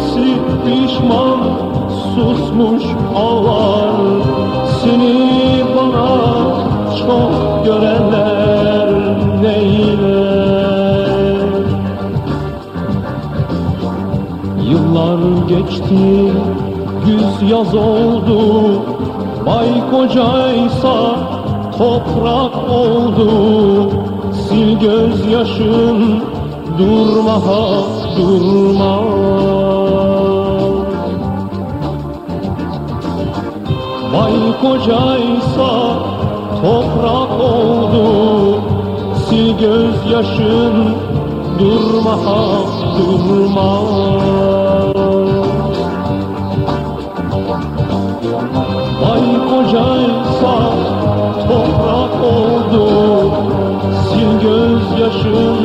Hepsi pişman susmuş ağlar. Seni bana çok görenler neyler Yıllar geçti, güz yaz oldu. Bay kocaysa toprak oldu. Sil gözyaşın durma ha durma Bay kocaysa toprak oldu. Sil gözyaşın durma ha durma. Bay kocaysa toprak oldu. Sil gözyaşın